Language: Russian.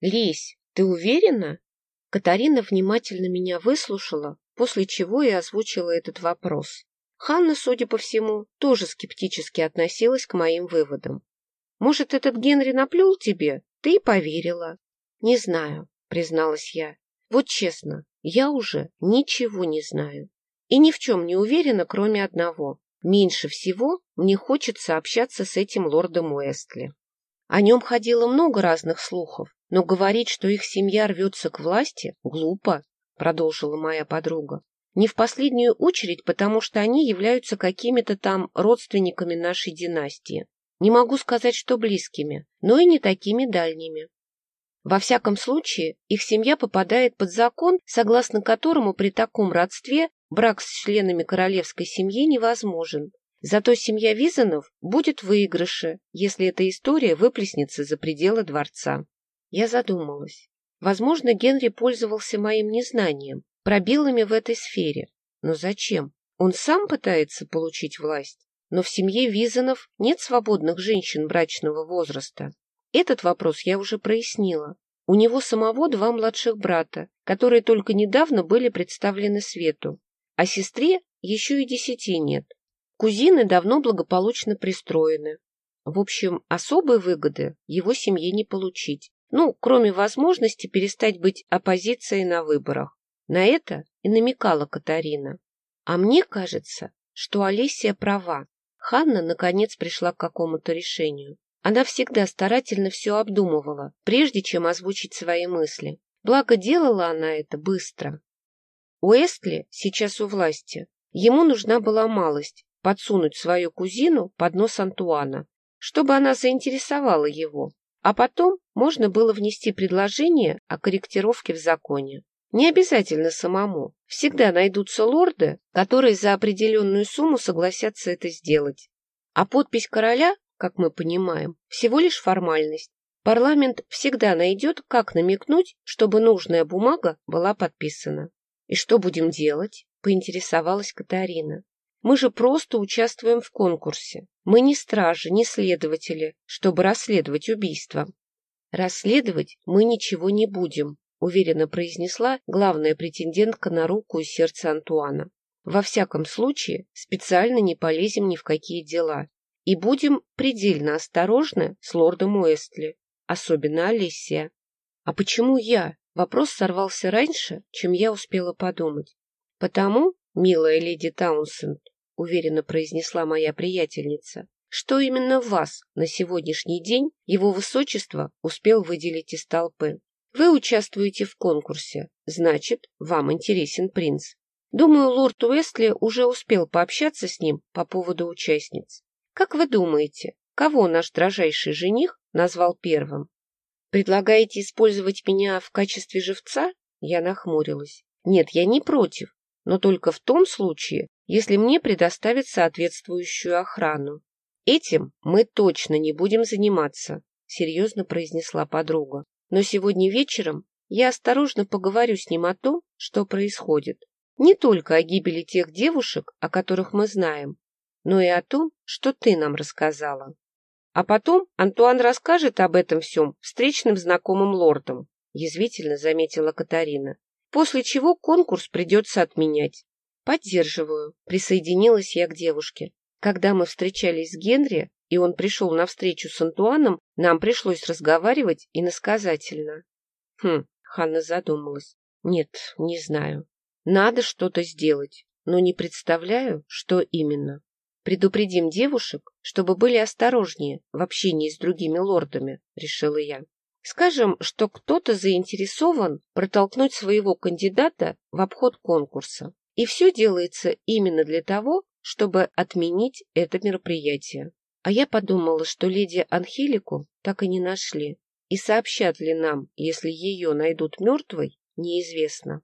Лесь, ты уверена? Катарина внимательно меня выслушала, после чего и озвучила этот вопрос. Ханна, судя по всему, тоже скептически относилась к моим выводам. Может, этот Генри наплел тебе? Ты и поверила. Не знаю, призналась я. Вот честно, я уже ничего не знаю. И ни в чем не уверена, кроме одного. Меньше всего мне хочется общаться с этим лордом Уэстли. О нем ходило много разных слухов, но говорить, что их семья рвется к власти, глупо, продолжила моя подруга. Не в последнюю очередь, потому что они являются какими-то там родственниками нашей династии. Не могу сказать, что близкими, но и не такими дальними. Во всяком случае, их семья попадает под закон, согласно которому при таком родстве брак с членами королевской семьи невозможен. Зато семья Визанов будет в выигрыше, если эта история выплеснется за пределы дворца. Я задумалась. Возможно, Генри пользовался моим незнанием, пробелами в этой сфере. Но зачем? Он сам пытается получить власть. Но в семье Визанов нет свободных женщин брачного возраста. Этот вопрос я уже прояснила. У него самого два младших брата, которые только недавно были представлены свету. А сестре еще и десяти нет. Кузины давно благополучно пристроены. В общем, особой выгоды его семье не получить. Ну, кроме возможности перестать быть оппозицией на выборах. На это и намекала Катарина. А мне кажется, что Олесия права. Ханна, наконец, пришла к какому-то решению. Она всегда старательно все обдумывала, прежде чем озвучить свои мысли. Благо, делала она это быстро. Уэстли сейчас у власти. Ему нужна была малость подсунуть свою кузину под нос Антуана, чтобы она заинтересовала его, а потом можно было внести предложение о корректировке в законе. Не обязательно самому. Всегда найдутся лорды, которые за определенную сумму согласятся это сделать. А подпись короля, как мы понимаем, всего лишь формальность. Парламент всегда найдет, как намекнуть, чтобы нужная бумага была подписана. «И что будем делать?» — поинтересовалась Катарина. «Мы же просто участвуем в конкурсе. Мы не стражи, не следователи, чтобы расследовать убийство. Расследовать мы ничего не будем, — уверенно произнесла главная претендентка на руку и сердце Антуана. «Во всяком случае, специально не полезем ни в какие дела и будем предельно осторожны с лордом Уэстли, особенно Алисия». «А почему я?» Вопрос сорвался раньше, чем я успела подумать. «Потому, милая леди Таунсенд, — уверенно произнесла моя приятельница, — что именно вас на сегодняшний день его высочество успел выделить из толпы. Вы участвуете в конкурсе, значит, вам интересен принц. Думаю, лорд Уэстли уже успел пообщаться с ним по поводу участниц. Как вы думаете, кого наш дрожайший жених назвал первым? Предлагаете использовать меня в качестве живца? Я нахмурилась. Нет, я не против, но только в том случае, если мне предоставят соответствующую охрану. Этим мы точно не будем заниматься, серьезно произнесла подруга. Но сегодня вечером я осторожно поговорю с ним о том, что происходит. Не только о гибели тех девушек, о которых мы знаем, но и о том, что ты нам рассказала. А потом Антуан расскажет об этом всем встречным знакомым лордам, язвительно заметила Катарина, после чего конкурс придется отменять. Поддерживаю, присоединилась я к девушке. Когда мы встречались с Генри, и он пришел на встречу с Антуаном, нам пришлось разговаривать иносказательно. Хм, Ханна задумалась. Нет, не знаю. Надо что-то сделать, но не представляю, что именно. Предупредим девушек, чтобы были осторожнее в общении с другими лордами, решила я. Скажем, что кто-то заинтересован протолкнуть своего кандидата в обход конкурса. И все делается именно для того, чтобы отменить это мероприятие. А я подумала, что леди Анхелику так и не нашли. И сообщат ли нам, если ее найдут мертвой, неизвестно.